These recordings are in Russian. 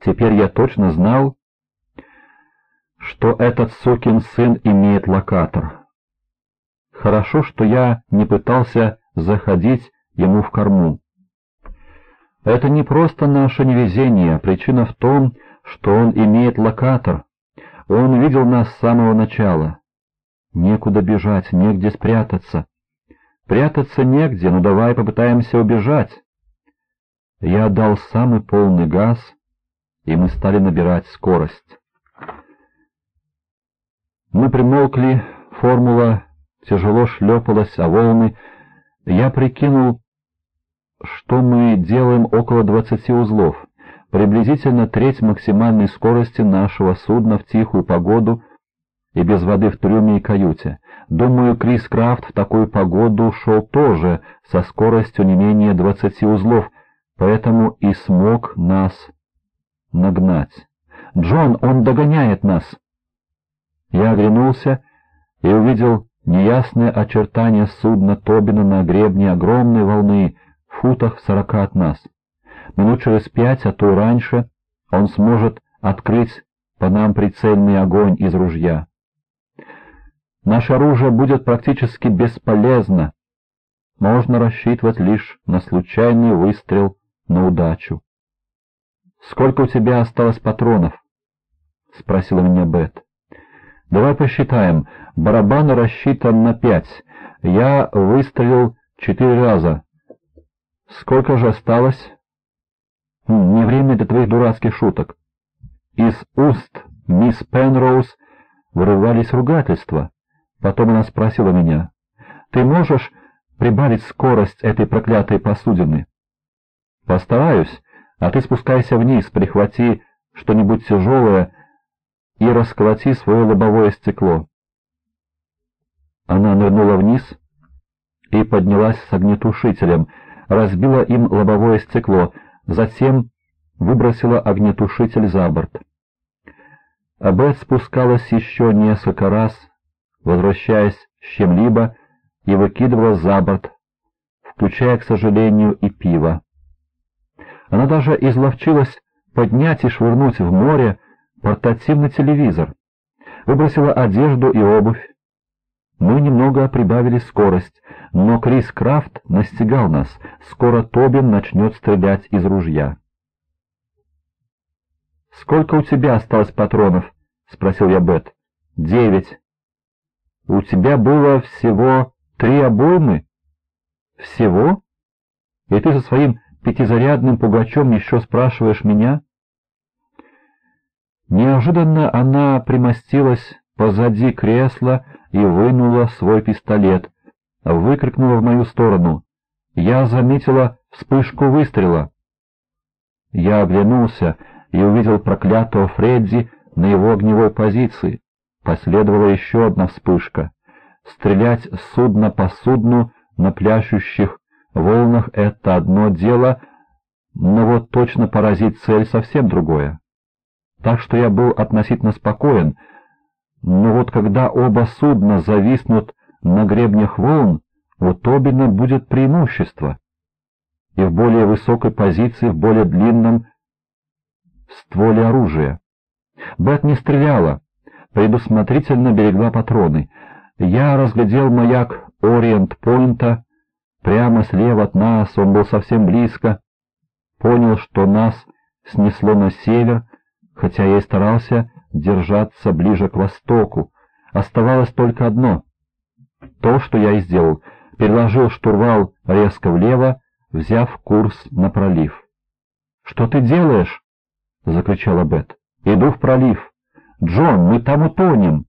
Теперь я точно знал, что этот сукин сын имеет локатор. Хорошо, что я не пытался заходить ему в корму. Это не просто наше невезение, причина в том, что он имеет локатор. Он видел нас с самого начала. Некуда бежать, негде спрятаться. Прятаться негде, ну давай попытаемся убежать. Я дал самый полный газ, и мы стали набирать скорость. Мы примолкли, формула тяжело шлепалась о волны. Я прикинул, что мы делаем около двадцати узлов, приблизительно треть максимальной скорости нашего судна в тихую погоду и без воды в трюме и каюте. Думаю, Крис Крафт в такую погоду шел тоже со скоростью не менее двадцати узлов, поэтому и смог нас нагнать. «Джон, он догоняет нас!» Я оглянулся и увидел неясное очертание судна Тобина на гребне огромной волны, в футах сорока от нас. Минут через пять, а то и раньше, он сможет открыть по нам прицельный огонь из ружья. Наше оружие будет практически бесполезно. Можно рассчитывать лишь на случайный выстрел на удачу. «Сколько у тебя осталось патронов?» — спросила меня Бет. «Давай посчитаем. Барабан рассчитан на пять. Я выстрелил четыре раза. Сколько же осталось?» «Не время для твоих дурацких шуток». Из уст мисс Пенроуз вырывались ругательства. Потом она спросила меня, «Ты можешь прибавить скорость этой проклятой посудины?» «Постараюсь, а ты спускайся вниз, прихвати что-нибудь тяжелое и расколоти свое лобовое стекло». Она нырнула вниз и поднялась с огнетушителем, разбила им лобовое стекло, затем выбросила огнетушитель за борт. Абет спускалась еще несколько раз, возвращаясь с чем-либо, и выкидывала за борт, включая, к сожалению, и пиво. Она даже изловчилась поднять и швырнуть в море портативный телевизор, выбросила одежду и обувь. Мы немного прибавили скорость, но Крис Крафт настигал нас, скоро Тобин начнет стрелять из ружья. «Сколько у тебя осталось патронов?» — спросил я Бет. «Девять». У тебя было всего три обоймы? Всего? И ты со своим пятизарядным пугачом еще спрашиваешь меня? Неожиданно она примостилась позади кресла и вынула свой пистолет, выкрикнула в мою сторону. Я заметила вспышку выстрела. Я оглянулся и увидел проклятого Фредди на его огневой позиции. Последовала еще одна вспышка. Стрелять судно по судну на пляшущих волнах — это одно дело, но вот точно поразить цель совсем другое. Так что я был относительно спокоен, но вот когда оба судна зависнут на гребнях волн, у Тобина будет преимущество. И в более высокой позиции, в более длинном стволе оружия. Бет не стреляла, предусмотрительно берегла патроны. Я разглядел маяк Ориент-Пойнта, прямо слева от нас, он был совсем близко. Понял, что нас снесло на север, хотя я и старался держаться ближе к востоку. Оставалось только одно. То, что я и сделал. Переложил штурвал резко влево, взяв курс на пролив. «Что ты делаешь?» — закричала Бет. «Иду в пролив». «Джон, мы там утонем!»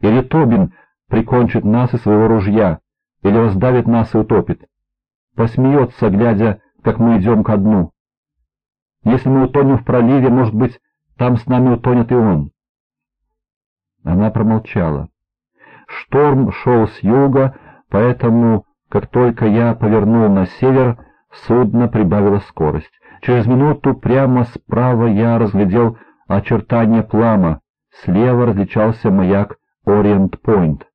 Или Тобин прикончит нас из своего ружья, или раздавит нас и утопит. Посмеется, глядя, как мы идем ко дну. Если мы утонем в проливе, может быть, там с нами утонет и он. Она промолчала. Шторм шел с юга, поэтому, как только я повернул на север, судно прибавило скорость. Через минуту прямо справа я разглядел очертания плама, слева различался маяк Ориент-Пойнт.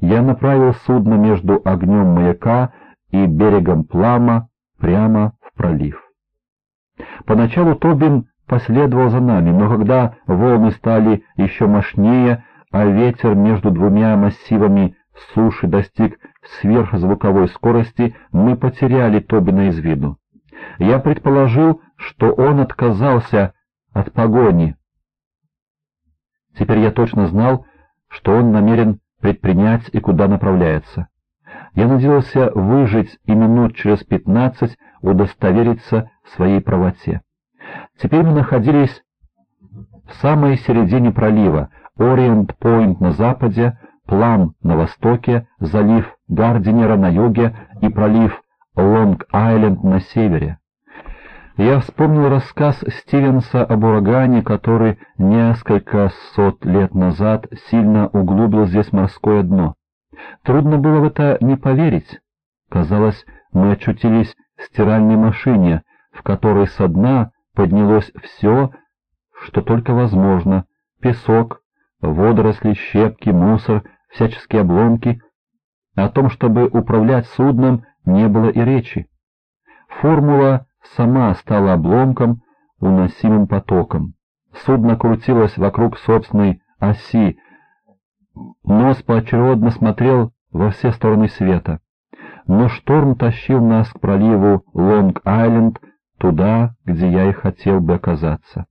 Я направил судно между огнем маяка и берегом плама прямо в пролив. Поначалу Тобин последовал за нами, но когда волны стали еще мощнее, а ветер между двумя массивами суши достиг сверхзвуковой скорости, мы потеряли Тобина из виду. Я предположил, что он отказался от погони. Теперь я точно знал, что он намерен предпринять и куда направляется. Я надеялся выжить и минут через пятнадцать удостовериться в своей правоте. Теперь мы находились в самой середине пролива, Ориент-Пойнт на западе, Плам на востоке, залив Гардинера на юге и пролив Лонг-Айленд на севере. Я вспомнил рассказ Стивенса об урагане, который несколько сот лет назад сильно углубил здесь морское дно. Трудно было в это не поверить. Казалось, мы очутились в стиральной машине, в которой со дна поднялось все, что только возможно — песок, водоросли, щепки, мусор, всяческие обломки. О том, чтобы управлять судном, не было и речи. Формула сама стала обломком, уносимым потоком. Судно крутилось вокруг собственной оси, нос поочередно смотрел во все стороны света. Но шторм тащил нас к проливу Лонг-Айленд, туда, где я и хотел бы оказаться.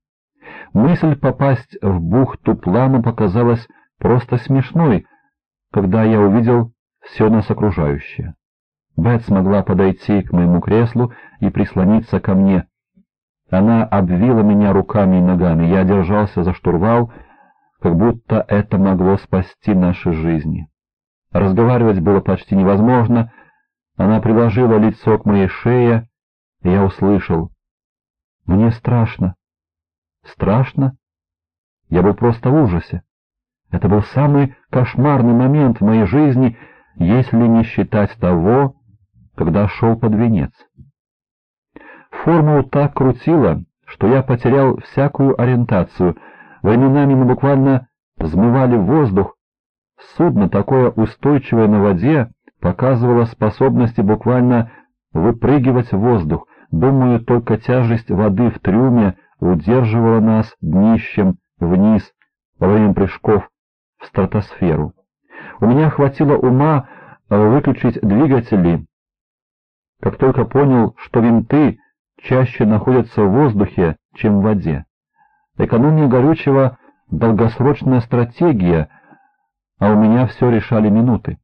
Мысль попасть в бухту Плана показалась просто смешной, когда я увидел все нас окружающее. Бет смогла подойти к моему креслу и прислониться ко мне. Она обвила меня руками и ногами, я держался за штурвал, как будто это могло спасти наши жизни. Разговаривать было почти невозможно, она приложила лицо к моей шее, и я услышал. «Мне страшно». «Страшно?» Я был просто в ужасе. Это был самый кошмарный момент в моей жизни, если не считать того, когда шел под венец. Формулу так крутило, что я потерял всякую ориентацию. Временами мы буквально взмывали воздух. Судно, такое устойчивое на воде, показывало способности буквально выпрыгивать в воздух. Думаю, только тяжесть воды в трюме удерживала нас днищем вниз во время прыжков в стратосферу. У меня хватило ума выключить двигатели, как только понял, что винты чаще находятся в воздухе, чем в воде. Экономия горючего — долгосрочная стратегия, а у меня все решали минуты.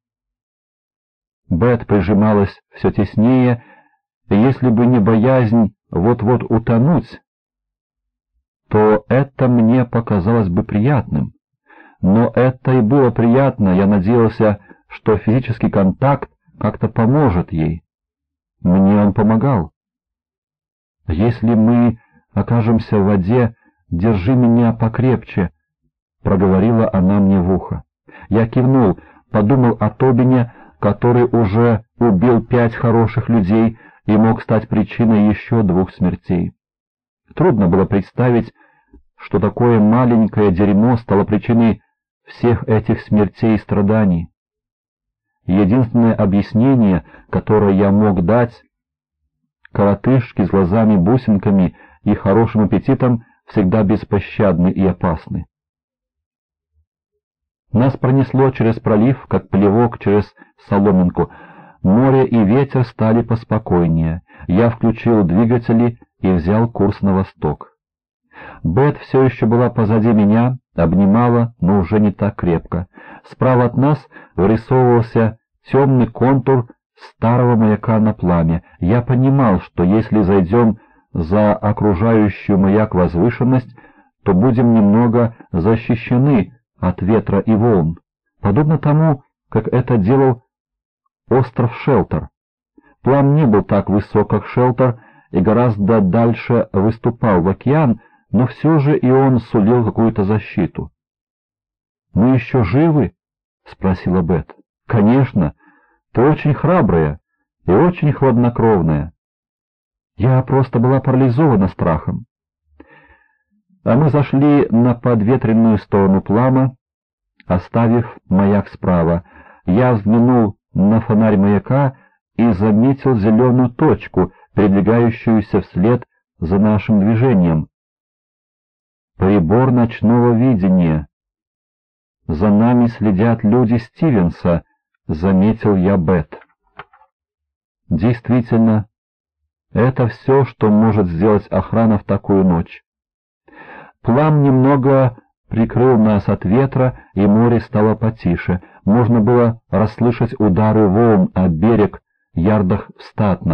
Бет прижималась все теснее, и если бы не боязнь вот-вот утонуть, то это мне показалось бы приятным. Но это и было приятно, я надеялся, что физический контакт как-то поможет ей. Мне он помогал. «Если мы окажемся в воде, держи меня покрепче», — проговорила она мне в ухо. Я кивнул, подумал о Тобине, который уже убил пять хороших людей и мог стать причиной еще двух смертей. Трудно было представить, что такое маленькое дерьмо стало причиной всех этих смертей и страданий. Единственное объяснение, которое я мог дать, коротышки с глазами-бусинками и хорошим аппетитом всегда беспощадны и опасны. Нас пронесло через пролив, как плевок через соломинку. Море и ветер стали поспокойнее. Я включил двигатели и взял курс на восток. Бет все еще была позади меня, обнимала, но уже не так крепко. Справа от нас вырисовывался темный контур старого маяка на пламя. Я понимал, что если зайдем за окружающую маяк возвышенность, то будем немного защищены от ветра и волн, подобно тому, как это делал остров Шелтер. План не был так высок, как Шелтер, и гораздо дальше выступал в океан, но все же и он сулил какую-то защиту. «Мы еще живы?» — спросила Бет. «Конечно. Ты очень храбрая и очень хладнокровная. Я просто была парализована страхом». А мы зашли на подветренную сторону плама, оставив маяк справа. Я взглянул на фонарь маяка и заметил зеленую точку, передвигающуюся вслед за нашим движением. Прибор ночного видения. За нами следят люди Стивенса, заметил я Бет. Действительно, это все, что может сделать охрана в такую ночь. Плам немного прикрыл нас от ветра, и море стало потише. Можно было расслышать удары волн о берег ярдах в статно.